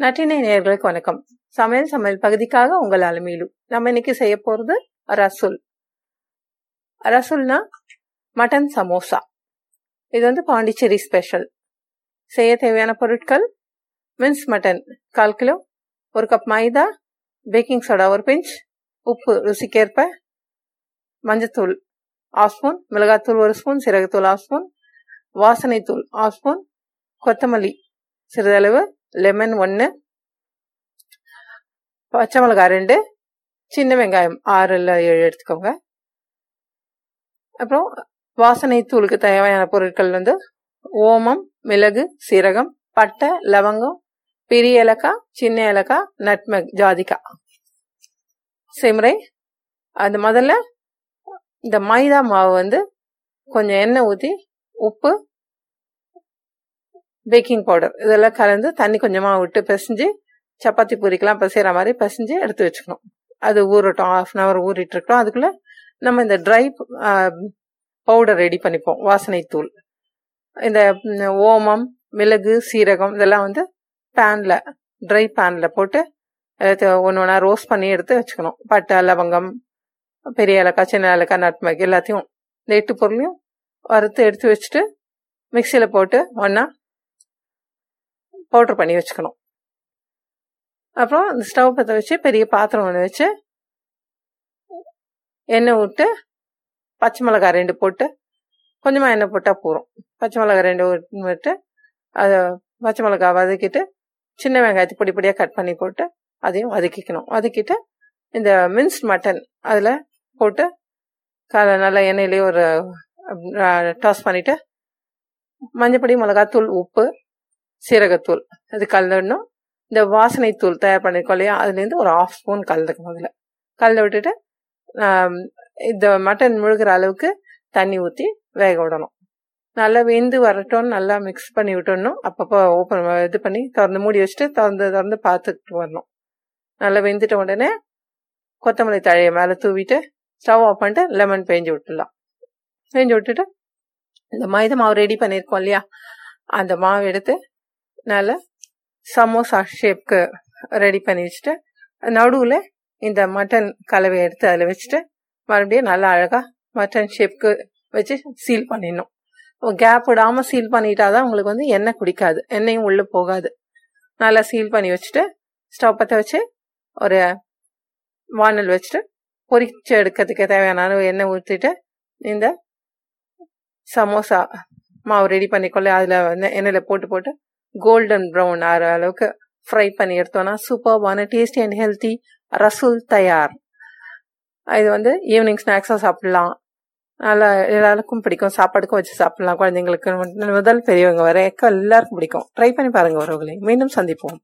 நட்டினை நேர்களுக்கு வணக்கம். சமையல் சமையல் பகுதிக்காக உங்கள் அலுமையிலும் நம்ம இன்னைக்கு செய்ய போறது ரசுல். ரசுல்னா மட்டன் சமோசா. இது வந்து பாண்டிச்சேரி ஸ்பெஷல் செய்ய தேவையான பொருட்கள் மின்ஸ் மட்டன் கால் கிலோ ஒரு கப் மைதா பேக்கிங் சோடா ஒரு பிஞ்ச் உப்பு ருசிக்கேற்ப மஞ்சத்தூள் ஆஃப் ஸ்பூன் மிளகாத்தூள் ஒரு ஸ்பூன் சிறகுத்தூள் ஆஃப் ஸ்பூன் வாசனைத்தூள் ஆஃப் ஸ்பூன் கொத்தமல்லி சிறிதளவு லெமன் ஒன்று பச்சை மிளகாய் ரெண்டு சின்ன வெங்காயம் ஆறு இல்லை ஏழு எடுத்துக்கோங்க. அப்புறம் வாசனை தூளுக்கு தேவையான பொருட்கள் வந்து ஓமம் மிளகு சீரகம் பட்டை லவங்கம் பெரிய ஏலக்காய் சின்ன ஏலக்காய் நட்மெக் ஜாதிக்காய். செய்முறை. அது முதல்ல இந்த மைதா மாவு வந்து கொஞ்சம் எண்ணெய் ஊற்றி உப்பு பேக்கிங் பவுடர் இதெல்லாம் கலந்து தண்ணி கொஞ்சமாக விட்டு பிசைஞ்சு சப்பாத்தி பூரிக்கெலாம் பிசைகிற மாதிரி பிசைஞ்சு எடுத்து வச்சுக்கணும். அது ஊறட்டும். ஆஃப் அன் ஹவர் ஊறிட்டு இருக்கட்டும் அதுக்குள்ளே நம்ம இந்த ட்ரை பவுடர் ரெடி பண்ணிப்போம். வாசனை தூள். இந்த ஓமம் மிளகு சீரகம் இதெல்லாம் வந்து பேனில் ட்ரை பேனில் போட்டு ஒன்று ஒன்றா ரோஸ்ட் பண்ணி எடுத்து வச்சுக்கணும். பட்டை லவங்கம் பெரிய ஏலக்காய் சின்ன ஏலக்காய் நட்மேக் எல்லாத்தையும் இந்த எட்டு பொருளையும் வறுத்து எடுத்து வச்சுட்டு மிக்சியில் போட்டு ஒன்றா பவுட்ரு பண்ணி வச்சுக்கணும். அப்புறம் இந்த ஸ்டவ் பற்ற வச்சு பெரிய பாத்திரம் ஒன்று வச்சு எண்ணெய் விட்டு பச்சை மிளகாய் ரெண்டு போட்டு கொஞ்சமாக எண்ணெய் போட்டால் போகிறோம் பச்சை மிளகாய் ரெண்டு விட்டு அதை பச்சை மிளகாய் வதக்கிட்டு சின்ன வெங்காயத்தை பொடி பொடியாக கட் பண்ணி போட்டு அதையும் வதக்கிக்கணும். வதக்கிட்டு இந்த மின்ஸ்ட் மட்டன் அதில் போட்டு காலை நல்லா எண்ணெயிலேயே ஒரு டாஸ் பண்ணிவிட்டு மஞ்சப்பொடி மிளகாத்தூள் உப்பு சீரகத்தூள். அது கலந்துடணும் இந்த வாசனை தூள் தயார் பண்ணிருக்கோம் இல்லையா? அதுலேருந்து ஒரு ஆஃப் ஸ்பூன் கலந்துக்கும் அதில் கலந்து விட்டுட்டு இந்த மட்டன் முழுகிற அளவுக்கு தண்ணி ஊற்றி வேக விடணும். நல்லா வெந்து வரட்டும் நல்லா மிக்ஸ் பண்ணி விட்டுடணும். அப்பப்போ ஓப்பன் இது பண்ணி திறந்து மூடி வச்சுட்டு திறந்து திறந்து பார்த்துக்கிட்டு வரணும். நல்லா வெந்துட்ட உடனே கொத்தமல்லி தழையை மேலே தூவிட்டு ஸ்டவ் ஆஃப் பண்ணிட்டு லெமன் பேஞ்சு விட்டுடலாம். பேஞ்சு விட்டுட்டு இந்த மைதா மாவு ரெடி பண்ணியிருக்கோம் இல்லையா? அந்த மாவு எடுத்து நல்லா சமோசா ஷேப்க்கு ரெடி பண்ணி வச்சுட்டு நடுவில் இந்த மட்டன் கலவையை எடுத்து அதில் வச்சுட்டு மறுபடியும் நல்லா அழகாக மட்டன் ஷேப்க்கு வச்சு சீல் பண்ணிடணும். கேப் விடாமல் சீல் பண்ணிட்டாதான் உங்களுக்கு வந்து எண்ணெய் குடிக்காது எண்ணெயும் உள்ளே போகாது. நல்லா சீல் பண்ணி வச்சுட்டு ஸ்டவ் பற்ற வச்சு ஒரு வானல் வச்சுட்டு பொரிச்சு எடுக்கிறதுக்கு தேவையான அளவு எண்ணெய் ஊற்றிட்டு இந்த சமோசா மாவு ரெடி பண்ணிக்கொள்ள அதில் வந்து எண்ணெயில் போட்டு போட்டு கோல்டன் ப்ரௌன் ஆகிற அளவுக்கு ஃப்ரை பண்ணி எடுத்தோம்னா சூப்பர்வான டேஸ்டி அண்ட் ஹெல்த்தி ரசூல் தயார் இது வந்து ஈவினிங் ஸ்நாக்ஸாக சாப்பிடலாம். நல்லா எல்லாருக்கும் பிடிக்கும். சாப்பாடுக்கும் வச்சு சாப்பிடலாம். குழந்தைங்களுக்கு முதல் பெரியவங்க வர எல்லாருக்கும் பிடிக்கும். ட்ரை பண்ணி பாருங்கள் உறவுகளை. மீண்டும் சந்திப்போம்.